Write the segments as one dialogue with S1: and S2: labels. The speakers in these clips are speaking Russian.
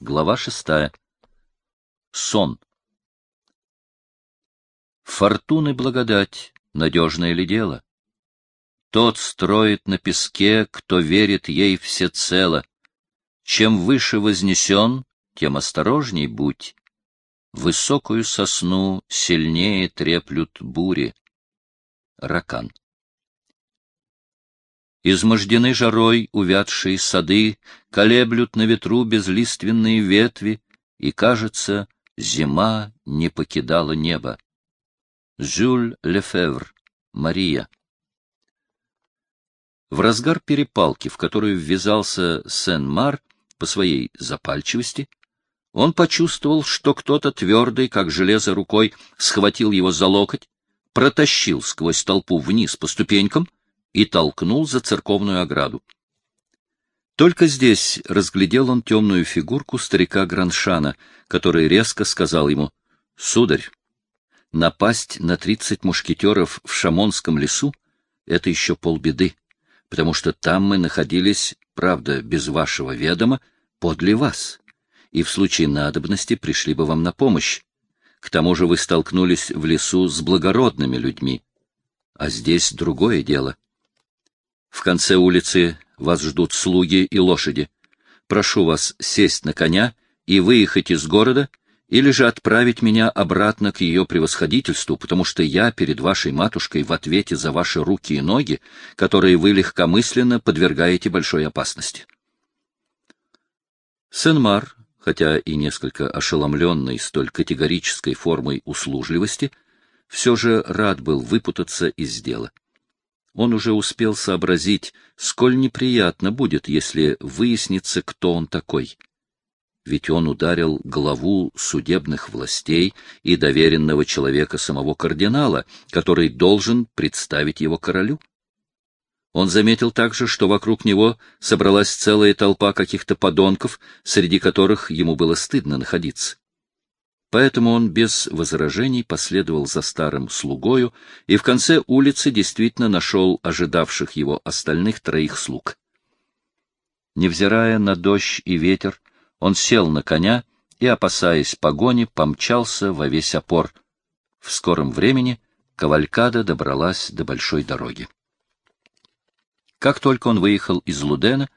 S1: Глава шестая. Сон. Фортуны благодать, надежное ли дело? Тот строит на песке, кто верит ей всецело. Чем выше вознесен, тем осторожней будь. Высокую сосну сильнее треплют бури. Ракан. Измождены жарой увядшие сады, колеблют на ветру безлиственные ветви, и, кажется, зима не покидала небо. Жюль Лефевр, Мария. В разгар перепалки, в которую ввязался Сен-Мар по своей запальчивости, он почувствовал, что кто-то твердый, как железо рукой, схватил его за локоть, протащил сквозь толпу вниз по ступенькам и толкнул за церковную ограду. Только здесь разглядел он темную фигурку старика Граншана, который резко сказал ему, — Сударь, напасть на тридцать мушкетеров в Шамонском лесу — это еще полбеды потому что там мы находились, правда, без вашего ведома, подле вас, и в случае надобности пришли бы вам на помощь. К тому же вы столкнулись в лесу с благородными людьми. А здесь другое дело. В конце улицы вас ждут слуги и лошади. Прошу вас сесть на коня и выехать из города или же отправить меня обратно к ее превосходительству, потому что я перед вашей матушкой в ответе за ваши руки и ноги, которые вы легкомысленно подвергаете большой опасности. Сен-Мар, хотя и несколько ошеломленный столь категорической формой услужливости, все же рад был выпутаться из дела. Он уже успел сообразить, сколь неприятно будет, если выяснится, кто он такой — ведь он ударил главу судебных властей и доверенного человека самого кардинала, который должен представить его королю. Он заметил также, что вокруг него собралась целая толпа каких-то подонков, среди которых ему было стыдно находиться. Поэтому он без возражений последовал за старым слугою и в конце улицы действительно нашел ожидавших его остальных троих слуг. Невзирая на дождь и ветер, он сел на коня и, опасаясь погони, помчался во весь опор. В скором времени Кавалькада добралась до большой дороги. Как только он выехал из Лудена,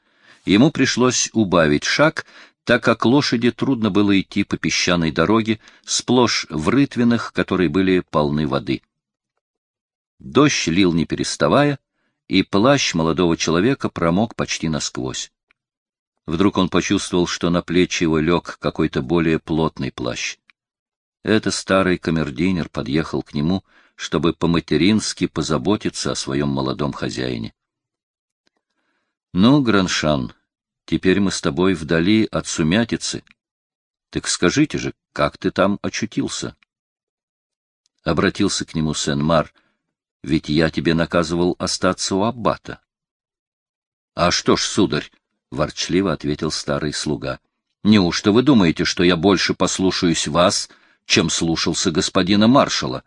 S1: ему пришлось убавить шаг, так как лошади трудно было идти по песчаной дороге, сплошь в рытвинах, которые были полны воды. Дождь лил не переставая, и плащ молодого человека промок почти насквозь. Вдруг он почувствовал, что на плечи его лег какой-то более плотный плащ. Это старый камердинер подъехал к нему, чтобы по-матерински позаботиться о своем молодом хозяине. — Ну, Граншан, теперь мы с тобой вдали от сумятицы. Так скажите же, как ты там очутился? Обратился к нему Сен-Мар, ведь я тебе наказывал остаться у аббата. — А что ж, сударь, — ворчливо ответил старый слуга. — Неужто вы думаете, что я больше послушаюсь вас, чем слушался господина маршала?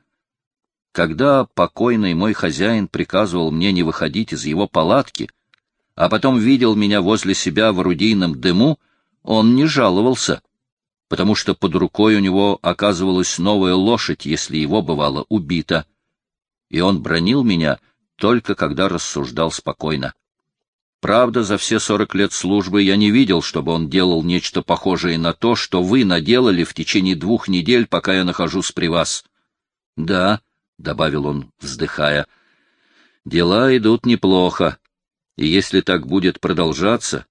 S1: Когда покойный мой хозяин приказывал мне не выходить из его палатки, а потом видел меня возле себя в орудийном дыму, он не жаловался, потому что под рукой у него оказывалась новая лошадь, если его бывало убито. И он бронил меня только когда рассуждал спокойно. Правда, за все сорок лет службы я не видел, чтобы он делал нечто похожее на то, что вы наделали в течение двух недель, пока я нахожусь при вас. — Да, — добавил он, вздыхая, — дела идут неплохо, и если так будет продолжаться,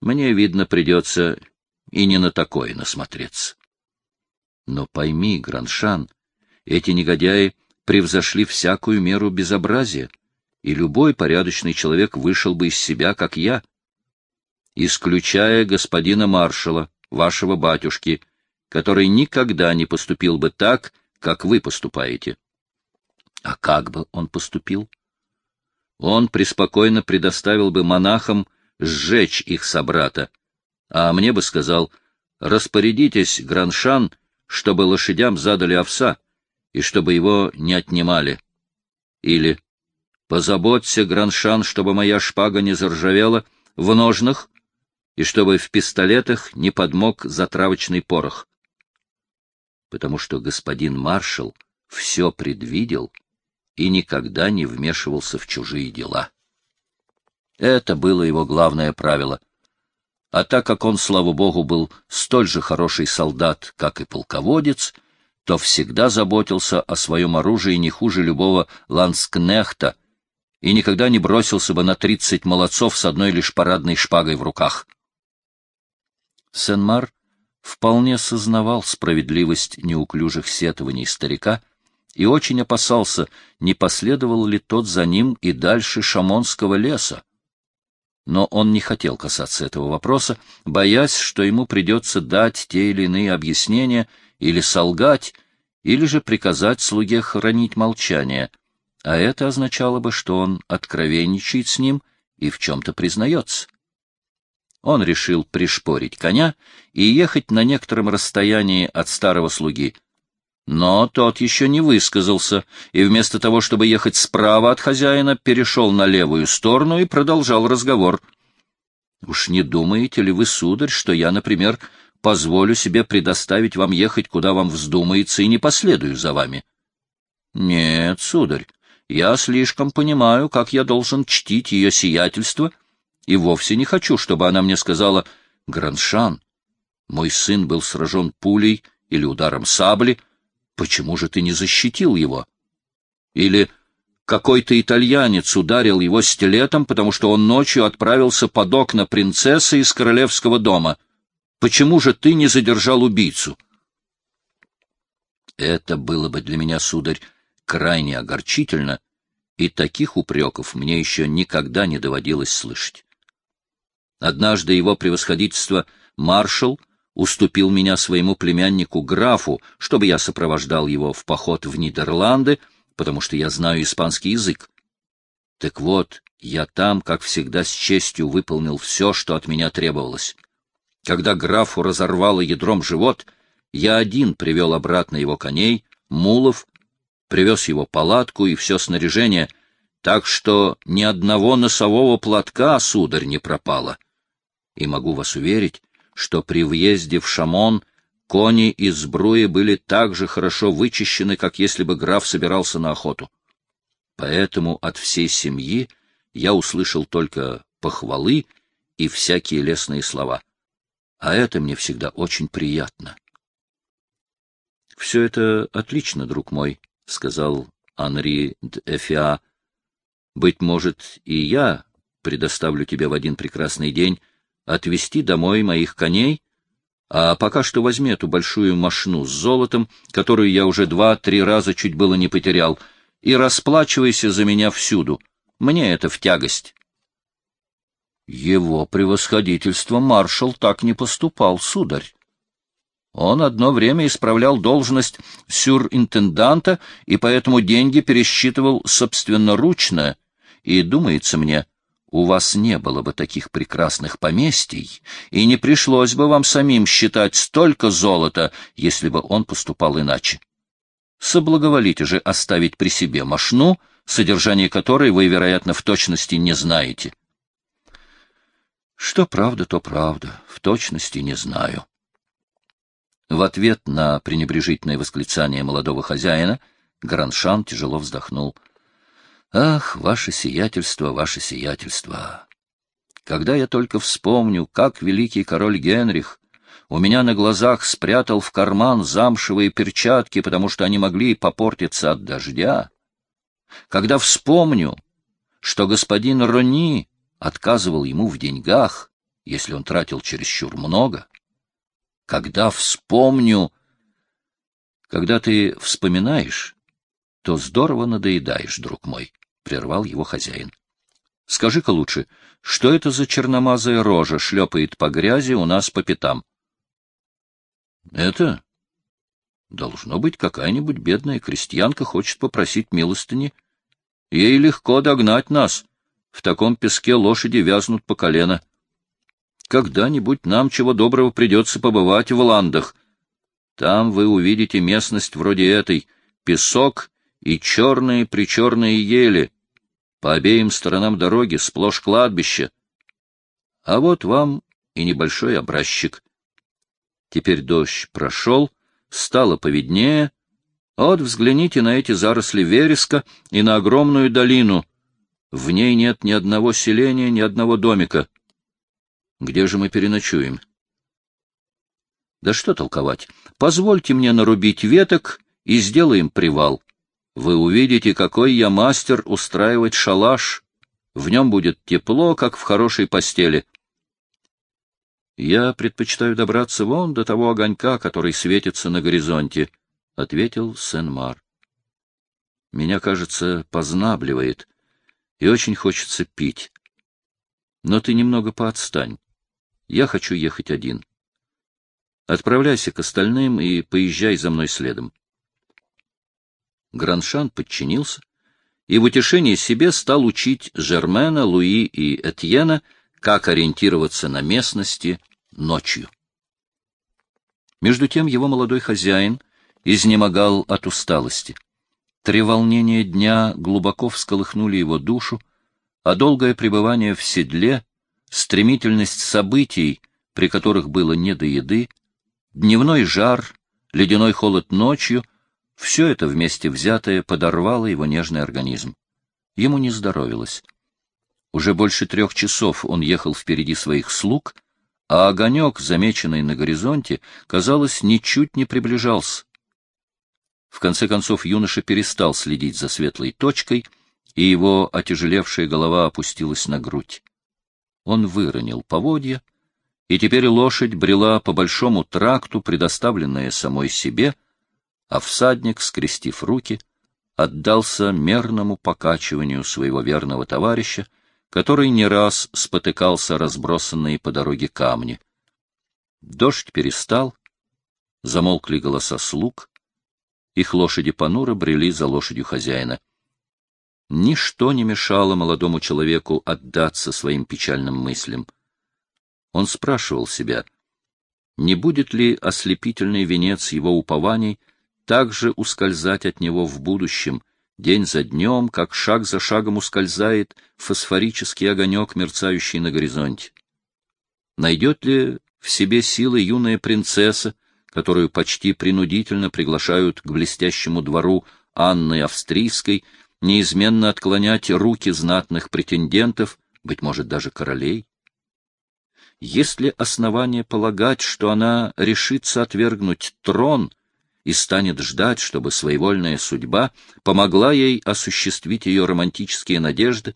S1: мне, видно, придется и не на такое насмотреться. Но пойми, Граншан, эти негодяи превзошли всякую меру безобразия и любой порядочный человек вышел бы из себя, как я, исключая господина маршала, вашего батюшки, который никогда не поступил бы так, как вы поступаете. А как бы он поступил? Он преспокойно предоставил бы монахам сжечь их собрата, а мне бы сказал, распорядитесь, Граншан, чтобы лошадям задали овса и чтобы его не отнимали. Или Позаботься, Граншан, чтобы моя шпага не заржавела в ножнах, и чтобы в пистолетах не подмог затравочный порох. Потому что господин маршал все предвидел и никогда не вмешивался в чужие дела. Это было его главное правило. А так как он, слава богу, был столь же хороший солдат, как и полководец, то всегда заботился о своем оружии не хуже любого ланскнехта и никогда не бросился бы на тридцать молодцов с одной лишь парадной шпагой в руках. Сен-Мар вполне сознавал справедливость неуклюжих сетований старика и очень опасался, не последовал ли тот за ним и дальше Шамонского леса. Но он не хотел касаться этого вопроса, боясь, что ему придется дать те или иные объяснения или солгать, или же приказать слуге хранить молчание, а это означало бы, что он откровенничает с ним и в чем-то признается. Он решил пришпорить коня и ехать на некотором расстоянии от старого слуги. Но тот еще не высказался, и вместо того, чтобы ехать справа от хозяина, перешел на левую сторону и продолжал разговор. «Уж не думаете ли вы, сударь, что я, например, позволю себе предоставить вам ехать, куда вам вздумается, и не последую за вами?» «Нет, сударь, я слишком понимаю, как я должен чтить ее сиятельство» и вовсе не хочу, чтобы она мне сказала «Граншан, мой сын был сражен пулей или ударом сабли, почему же ты не защитил его?» Или «Какой-то итальянец ударил его стилетом, потому что он ночью отправился под окна принцессы из королевского дома. Почему же ты не задержал убийцу?» Это было бы для меня, сударь, крайне огорчительно, и таких упреков мне еще никогда не доводилось слышать. Однажды его превосходительство маршал уступил меня своему племяннику графу, чтобы я сопровождал его в поход в Нидерланды, потому что я знаю испанский язык. Так вот, я там, как всегда, с честью выполнил все, что от меня требовалось. Когда графу разорвало ядром живот, я один привел обратно его коней, мулов, привез его палатку и все снаряжение, так что ни одного носового платка, сударь, не пропало и могу вас уверить, что при въезде в Шамон кони из сбруи были так же хорошо вычищены, как если бы граф собирался на охоту. Поэтому от всей семьи я услышал только похвалы и всякие лестные слова. А это мне всегда очень приятно. — Все это отлично, друг мой, — сказал Анри д'Эфиа. — Быть может, и я предоставлю тебе в один прекрасный день отвезти домой моих коней, а пока что возьми эту большую мошну с золотом, которую я уже два-три раза чуть было не потерял, и расплачивайся за меня всюду. Мне это в тягость. Его превосходительство маршал так не поступал, сударь. Он одно время исправлял должность сюринтенданта и поэтому деньги пересчитывал собственноручно, и, думается мне, у вас не было бы таких прекрасных поместий, и не пришлось бы вам самим считать столько золота, если бы он поступал иначе. Соблаговолите же оставить при себе мошну, содержание которой вы, вероятно, в точности не знаете. Что правда, то правда, в точности не знаю. В ответ на пренебрежительное восклицание молодого хозяина Граншан тяжело вздохнул — Ах, ваше сиятельство, ваше сиятельство! Когда я только вспомню, как великий король Генрих у меня на глазах спрятал в карман замшевые перчатки, потому что они могли попортиться от дождя, когда вспомню, что господин Рони отказывал ему в деньгах, если он тратил чересчур много, когда вспомню... Когда ты вспоминаешь, то здорово надоедаешь, друг мой прервал его хозяин. — Скажи-ка лучше, что это за черномазая рожа шлепает по грязи у нас по пятам? — Это? Должно быть, какая-нибудь бедная крестьянка хочет попросить милостыни. Ей легко догнать нас. В таком песке лошади вязнут по колено. Когда-нибудь нам чего доброго придется побывать в Ландах. Там вы увидите местность вроде этой — песок и черные-причерные ели — по обеим сторонам дороги сплошь кладбище. А вот вам и небольшой образчик. Теперь дождь прошел, стало поведнее. Вот взгляните на эти заросли вереска и на огромную долину. В ней нет ни одного селения, ни одного домика. Где же мы переночуем? Да что толковать. Позвольте мне нарубить веток и сделаем привал. Вы увидите, какой я мастер устраивать шалаш. В нем будет тепло, как в хорошей постели. Я предпочитаю добраться вон до того огонька, который светится на горизонте, — ответил Сен-Мар. Меня, кажется, познабливает, и очень хочется пить. Но ты немного поотстань. Я хочу ехать один. Отправляйся к остальным и поезжай за мной следом. Граншан подчинился и в утешении себе стал учить Жермена, Луи и Этьена, как ориентироваться на местности ночью. Между тем его молодой хозяин изнемогал от усталости. Три волнения дня глубоко всколыхнули его душу, а долгое пребывание в седле, стремительность событий, при которых было не до еды, дневной жар, ледяной холод ночью — все это вместе взятое подорвало его нежный организм. Ему не здоровилось. Уже больше трех часов он ехал впереди своих слуг, а огонек, замеченный на горизонте, казалось, ничуть не приближался. В конце концов юноша перестал следить за светлой точкой, и его отяжелевшая голова опустилась на грудь. Он выронил поводья, и теперь лошадь брела по большому тракту, предоставленная самой себе — а всадник, скрестив руки, отдался мерному покачиванию своего верного товарища, который не раз спотыкался разбросанные по дороге камни. Дождь перестал, замолкли голоса слуг, их лошади понуро брели за лошадью хозяина. Ничто не мешало молодому человеку отдаться своим печальным мыслям. Он спрашивал себя, не будет ли ослепительный венец его упований также ускользать от него в будущем, день за днем, как шаг за шагом ускользает фосфорический огонек, мерцающий на горизонте. Найдет ли в себе силы юная принцесса, которую почти принудительно приглашают к блестящему двору Анны Австрийской, неизменно отклонять руки знатных претендентов, быть может, даже королей? Есть ли основания полагать, что она решится отвергнуть трон и станет ждать, чтобы своевольная судьба помогла ей осуществить ее романтические надежды,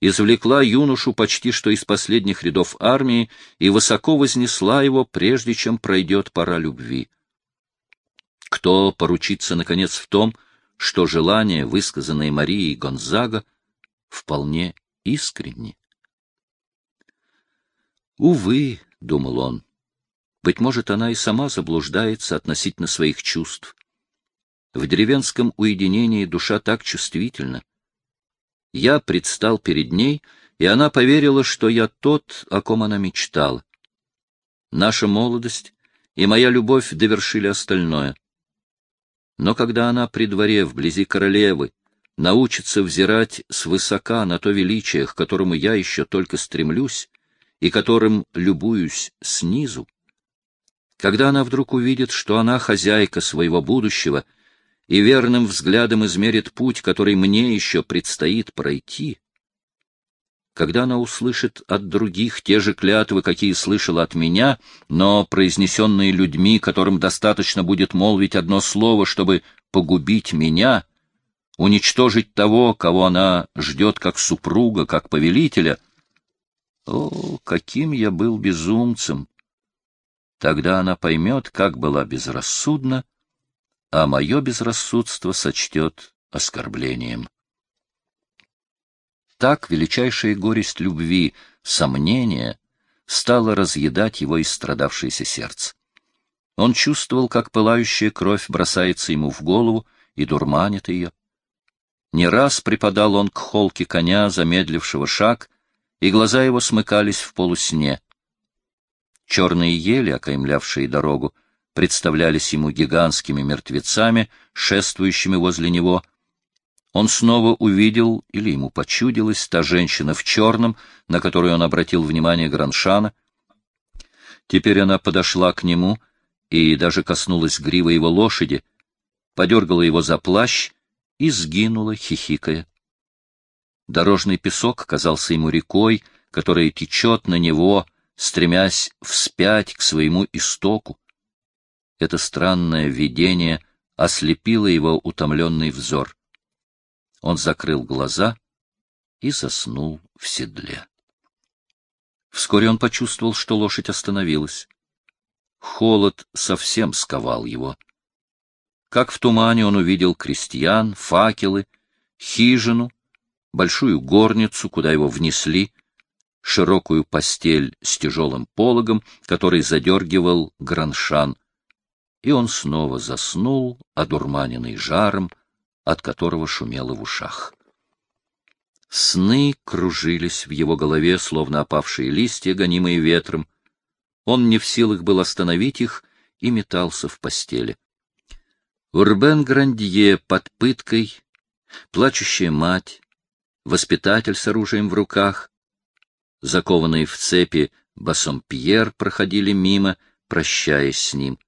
S1: извлекла юношу почти что из последних рядов армии и высоко вознесла его, прежде чем пройдет пора любви. Кто поручится, наконец, в том, что желания, высказанные Марией Гонзага, вполне искренни? «Увы», — думал он, быть может, она и сама заблуждается относительно своих чувств. В деревенском уединении душа так чувствительна. Я предстал перед ней, и она поверила, что я тот, о ком она мечтала. Наша молодость и моя любовь довершили остальное. Но когда она при дворе, вблизи королевы, научится взирать свысока на то величие, к которому я еще только стремлюсь, и которым любуюсь снизу, когда она вдруг увидит, что она хозяйка своего будущего и верным взглядом измерит путь, который мне еще предстоит пройти, когда она услышит от других те же клятвы, какие слышала от меня, но произнесенные людьми, которым достаточно будет молвить одно слово, чтобы погубить меня, уничтожить того, кого она ждет как супруга, как повелителя. О, каким я был безумцем! Тогда она поймет, как была безрассудна, а мое безрассудство сочтет оскорблением. Так величайшая горесть любви, сомнения, стала разъедать его истрадавшееся сердце. Он чувствовал, как пылающая кровь бросается ему в голову и дурманит ее. Не раз припадал он к холке коня, замедлившего шаг, и глаза его смыкались в полусне. Черные ели, окаймлявшие дорогу, представлялись ему гигантскими мертвецами, шествующими возле него. Он снова увидел, или ему почудилась, та женщина в черном, на которую он обратил внимание Граншана. Теперь она подошла к нему и даже коснулась гривы его лошади, подергала его за плащ и сгинула, хихикая. Дорожный песок казался ему рекой, которая течет на него, стремясь вспять к своему истоку. Это странное видение ослепило его утомленный взор. Он закрыл глаза и заснул в седле. Вскоре он почувствовал, что лошадь остановилась. Холод совсем сковал его. Как в тумане он увидел крестьян, факелы, хижину, большую горницу, куда его внесли, широкую постель с тяжелым пологом, который задергивал граншан, и он снова заснул, одурманенный жаром, от которого шумело в ушах. Сны кружились в его голове, словно опавшие листья, гонимые ветром. Он не в силах был остановить их и метался в постели. Урбен Грандье под пыткой, плачущая мать, воспитатель с оружием в руках, закованные в цепи Бассомпьер проходили мимо, прощаясь с ним.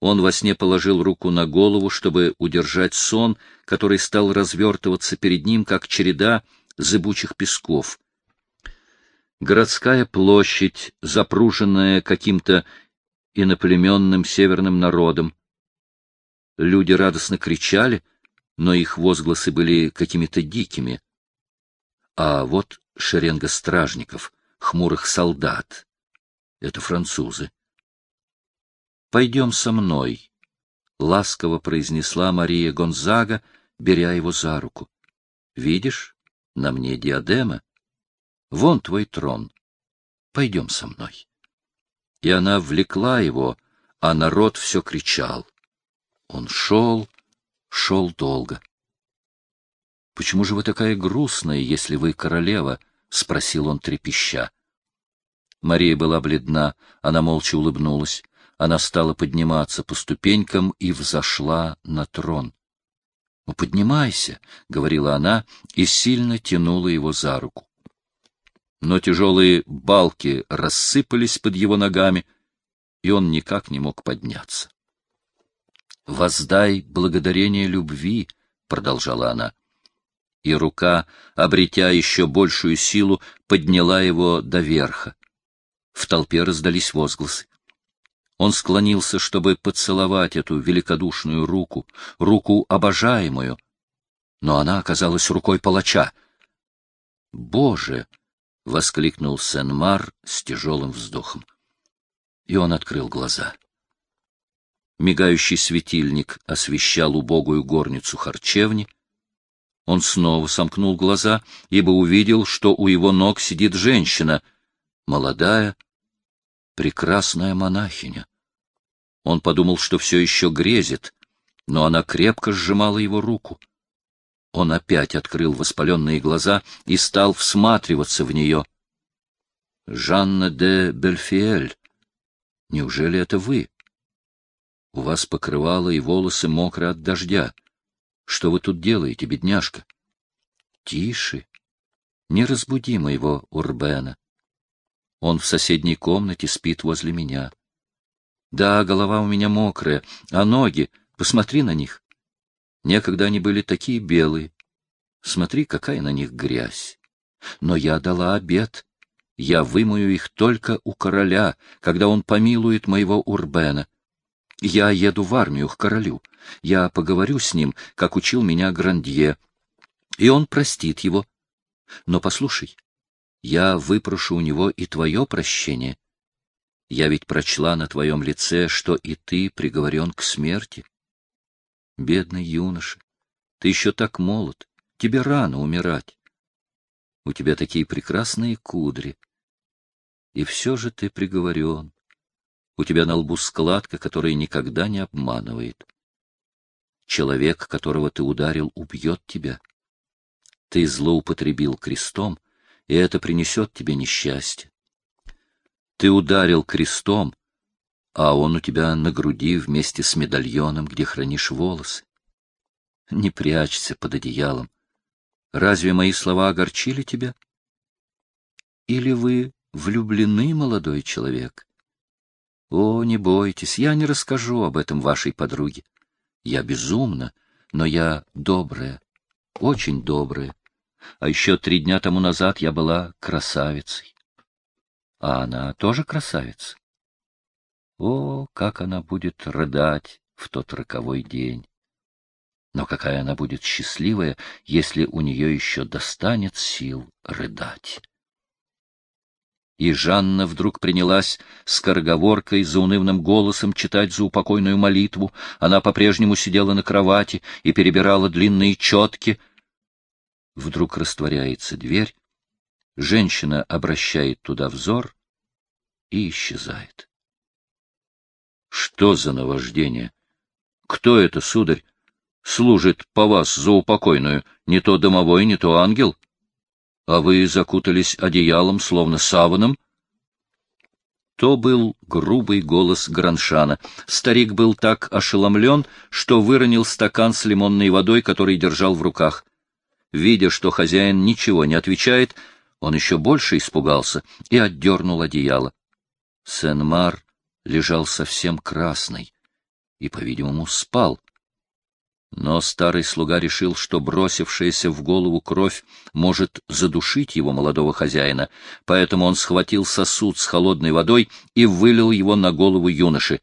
S1: Он во сне положил руку на голову, чтобы удержать сон, который стал развертываться перед ним, как череда зыбучих песков. Городская площадь, запруженная каким-то иноплеменным северным народом, Люди радостно кричали, но их возгласы были какими-то дикими. А вот шеренга стражников, хмурых солдат. Это французы. «Пойдем со мной», — ласково произнесла Мария Гонзага, беря его за руку. «Видишь, на мне диадема. Вон твой трон. Пойдем со мной». И она влекла его, а народ все кричал. Он шел, шел долго. — Почему же вы такая грустная, если вы королева? — спросил он трепеща. Мария была бледна, она молча улыбнулась. Она стала подниматься по ступенькам и взошла на трон. — Ну, поднимайся, — говорила она и сильно тянула его за руку. Но тяжелые балки рассыпались под его ногами, и он никак не мог подняться. «Воздай благодарение любви», — продолжала она. И рука, обретя еще большую силу, подняла его до верха. В толпе раздались возгласы. Он склонился, чтобы поцеловать эту великодушную руку, руку обожаемую, но она оказалась рукой палача. «Боже!» — воскликнул Сен-Мар с тяжелым вздохом. И он открыл глаза. Мигающий светильник освещал убогую горницу харчевни. Он снова сомкнул глаза, ибо увидел, что у его ног сидит женщина, молодая, прекрасная монахиня. Он подумал, что все еще грезит, но она крепко сжимала его руку. Он опять открыл воспаленные глаза и стал всматриваться в нее. — Жанна де Бельфиэль, неужели это вы? У вас покрывало и волосы мокры от дождя. Что вы тут делаете, бедняжка? Тише. Не разбуди моего Урбена. Он в соседней комнате спит возле меня. Да, голова у меня мокрая, а ноги, посмотри на них. Некогда они были такие белые. Смотри, какая на них грязь. Но я дала обед. Я вымою их только у короля, когда он помилует моего Урбена. Я еду в армию к королю. Я поговорю с ним, как учил меня Грандье, и он простит его. Но послушай, я выпрошу у него и твое прощение. Я ведь прочла на твоем лице, что и ты приговорен к смерти. Бедный юноша, ты еще так молод, тебе рано умирать. У тебя такие прекрасные кудри. И все же ты приговорен. У тебя на лбу складка, которая никогда не обманывает. Человек, которого ты ударил, убьет тебя. Ты злоупотребил крестом, и это принесет тебе несчастье. Ты ударил крестом, а он у тебя на груди вместе с медальоном, где хранишь волосы. Не прячься под одеялом. Разве мои слова огорчили тебя? Или вы влюблены, молодой человек. О, не бойтесь, я не расскажу об этом вашей подруге. Я безумна, но я добрая, очень добрая. А еще три дня тому назад я была красавицей. А она тоже красавица. О, как она будет рыдать в тот роковой день! Но какая она будет счастливая, если у нее еще достанет сил рыдать! И Жанна вдруг принялась скороговоркой, заунывным голосом читать заупокойную молитву. Она по-прежнему сидела на кровати и перебирала длинные четки. Вдруг растворяется дверь, женщина обращает туда взор и исчезает. Что за наваждение? Кто это, сударь? Служит по вас заупокойную, не то домовой, не то ангел? А вы закутались одеялом, словно саваном? То был грубый голос Граншана. Старик был так ошеломлен, что выронил стакан с лимонной водой, который держал в руках. Видя, что хозяин ничего не отвечает, он еще больше испугался и отдернул одеяло. Сен-Мар лежал совсем красный и, по-видимому, спал. Но старый слуга решил, что бросившаяся в голову кровь может задушить его молодого хозяина, поэтому он схватил сосуд с холодной водой и вылил его на голову юноши.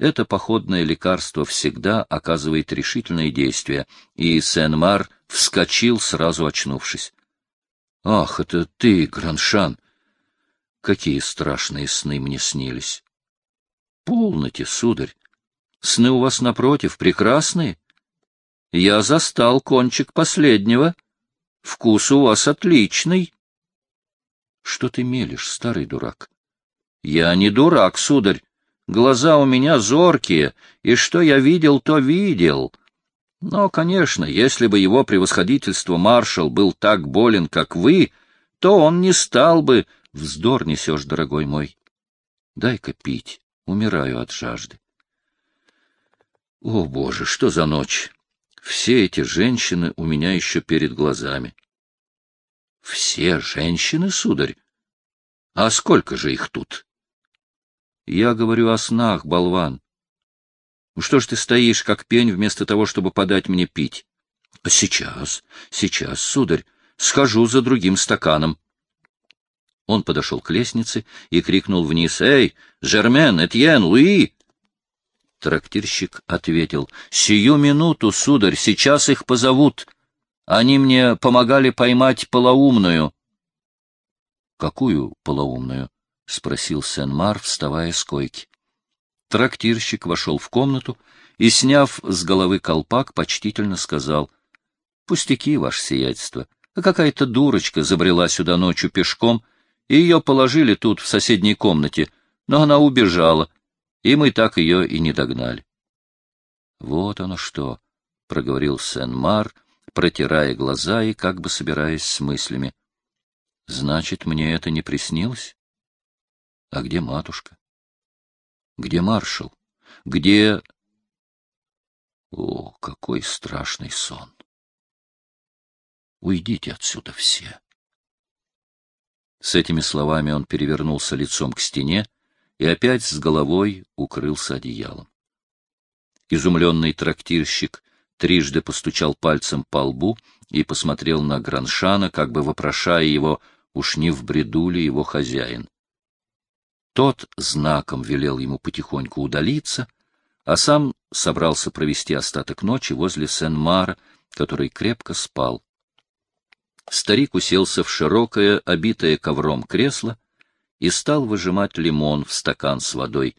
S1: Это походное лекарство всегда оказывает решительное действие, и Сен-Мар вскочил, сразу очнувшись. — Ах, это ты, Граншан! Какие страшные сны мне снились! — Полноте, сударь! Сны у вас, напротив, прекрасные. Я застал кончик последнего. Вкус у вас отличный. Что ты мелешь, старый дурак? Я не дурак, сударь. Глаза у меня зоркие, и что я видел, то видел. Но, конечно, если бы его превосходительство маршал был так болен, как вы, то он не стал бы... Вздор несешь, дорогой мой. Дай-ка пить, умираю от жажды. О, Боже, что за ночь! Все эти женщины у меня еще перед глазами. Все женщины, сударь? А сколько же их тут? Я говорю о снах, болван. Ну что ж ты стоишь, как пень, вместо того, чтобы подать мне пить? Сейчас, сейчас, сударь, схожу за другим стаканом. Он подошел к лестнице и крикнул вниз. — Эй, Жермен, Этьен, Луи! Трактирщик ответил, — Сию минуту, сударь, сейчас их позовут. Они мне помогали поймать полоумную. — Какую полоумную? — спросил Сен-Мар, вставая с койки. Трактирщик вошел в комнату и, сняв с головы колпак, почтительно сказал, — Пустяки, ваше сиятельство. Какая-то дурочка забрела сюда ночью пешком, и ее положили тут, в соседней комнате, но она убежала, и мы так ее и не догнали. — Вот оно что, — проговорил Сен-Мар, протирая глаза и как бы собираясь с мыслями. — Значит, мне это не приснилось? А где матушка? Где маршал? Где... О, какой страшный сон! Уйдите отсюда все! С этими словами он перевернулся лицом к стене, и опять с головой укрылся одеялом. Изумленный трактирщик трижды постучал пальцем по лбу и посмотрел на Граншана, как бы вопрошая его, уж не в бреду ли его хозяин. Тот знаком велел ему потихоньку удалиться, а сам собрался провести остаток ночи возле Сен-Мара, который крепко спал. Старик уселся в широкое, обитое ковром кресло и стал выжимать лимон в стакан с водой.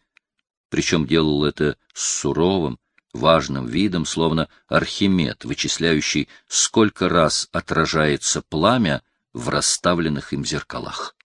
S1: Причем делал это с суровым, важным видом, словно Архимед, вычисляющий, сколько раз отражается пламя в расставленных им зеркалах.